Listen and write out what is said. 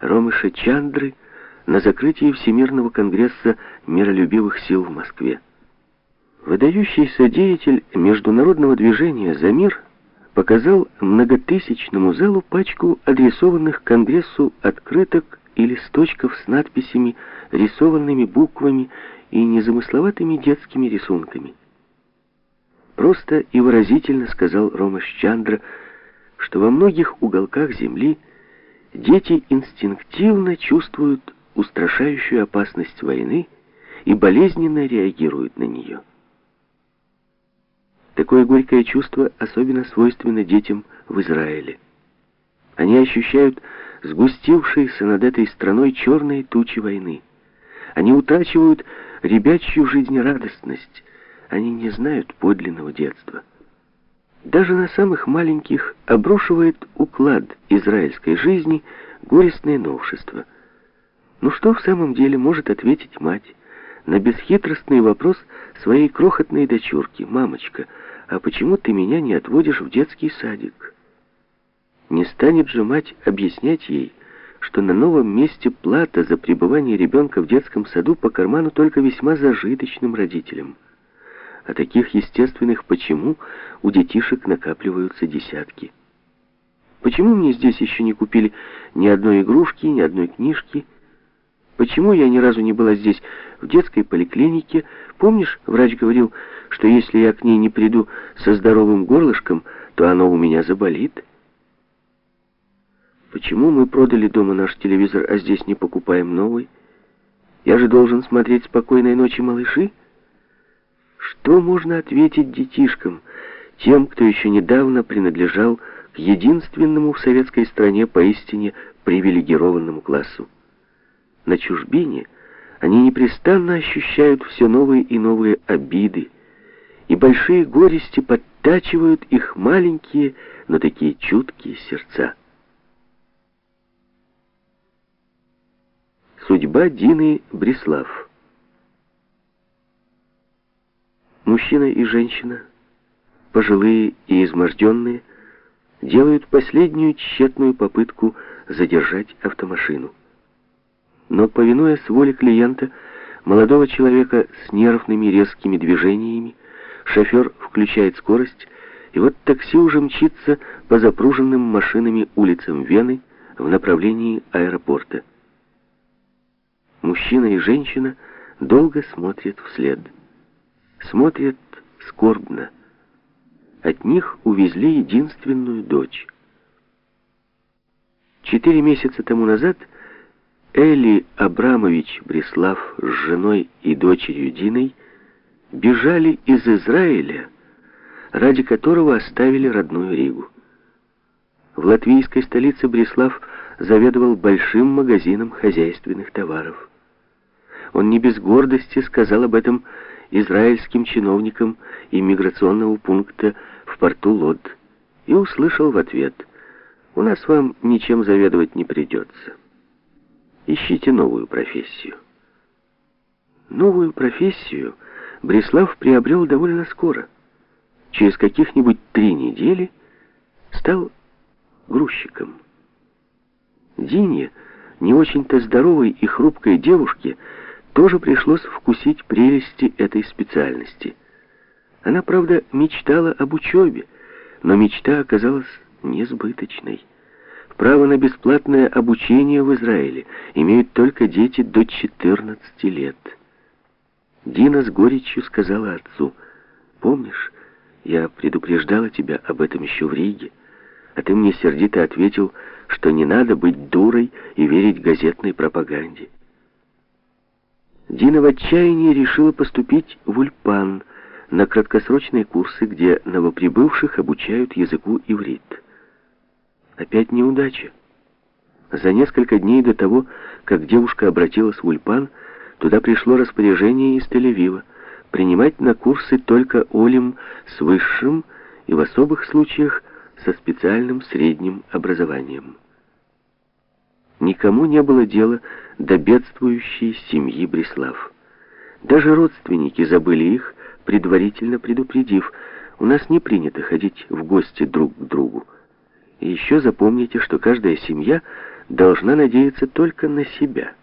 Ромыша Чандры на закрытии Всемирного конгресса миролюбивых сил в Москве. Выдающийся деятель международного движения «За мир» показал многотысячному залу пачку адресованных Конгрессу открыток и листочков с надписями, рисованными буквами и незамысловатыми детскими рисунками. Просто и выразительно сказал Рома Чандра, что во многих уголках Земли дети инстинктивно чувствуют устрашающую опасность войны и болезненно реагируют на нее. Такое горькое чувство особенно свойственно детям в Израиле. Они ощущают сгустившиеся над этой страной черные тучи войны. Они утрачивают ребячью жизнерадостность. Они не знают подлинного детства. Даже на самых маленьких обрушивает уклад израильской жизни горестное новшество. Ну что в самом деле может ответить мать на бесхитростный вопрос своей крохотной дочурки? «Мамочка, а почему ты меня не отводишь в детский садик?» Не станет же мать объяснять ей, что на новом месте плата за пребывание ребенка в детском саду по карману только весьма зажиточным родителям. А таких естественных «почему» у детишек накапливаются десятки. Почему мне здесь еще не купили ни одной игрушки, ни одной книжки? Почему я ни разу не была здесь в детской поликлинике? Помнишь, врач говорил, что если я к ней не приду со здоровым горлышком, то оно у меня заболит? Почему мы продали дома наш телевизор, а здесь не покупаем новый? Я же должен смотреть «Спокойной ночи, малыши»? Что можно ответить детишкам, тем, кто еще недавно принадлежал к единственному в советской стране поистине привилегированному классу? На чужбине они непрестанно ощущают все новые и новые обиды, и большие горести подтачивают их маленькие, но такие чуткие сердца. Судьба Дины Бреслав Мужчина и женщина, пожилые и изможденные, делают последнюю тщетную попытку задержать автомашину. Но, повинуясь воле клиента, молодого человека с нервными резкими движениями, шофер включает скорость, и вот такси уже мчится по запруженным машинами улицам Вены в направлении аэропорта. Мужчина и женщина долго смотрят вслед. Смотрят скорбно. От них увезли единственную дочь. Четыре месяца тому назад Эли Абрамович Бреслав с женой и дочерью Диной бежали из Израиля, ради которого оставили родную Ригу. В латвийской столице Бреслав заведовал большим магазином хозяйственных товаров. Он не без гордости сказал об этом израильским чиновникам иммиграционного пункта в порту Лод и услышал в ответ «У нас вам ничем заведовать не придется». Ищите новую профессию. Новую профессию Бреслав приобрел довольно скоро. Через каких-нибудь три недели стал грузчиком. Дине, не очень-то здоровой и хрупкой девушке, тоже пришлось вкусить прелести этой специальности. Она, правда, мечтала об учебе, но мечта оказалась несбыточной. Право на бесплатное обучение в Израиле имеют только дети до 14 лет. Дина с горечью сказала отцу, «Помнишь, я предупреждала тебя об этом еще в Риге, а ты мне сердито ответил, что не надо быть дурой и верить газетной пропаганде». Дина в отчаянии решила поступить в Ульпан на краткосрочные курсы, где новоприбывших обучают языку иврит. Опять неудача. За несколько дней до того, как девушка обратилась в Ульпан, туда пришло распоряжение из Тель-Авива принимать на курсы только олим с высшим и в особых случаях со специальным средним образованием. Никому не было дела до бедствующей семьи Бреслав. Даже родственники забыли их, предварительно предупредив, у нас не принято ходить в гости друг к другу. И еще запомните, что каждая семья должна надеяться только на себя –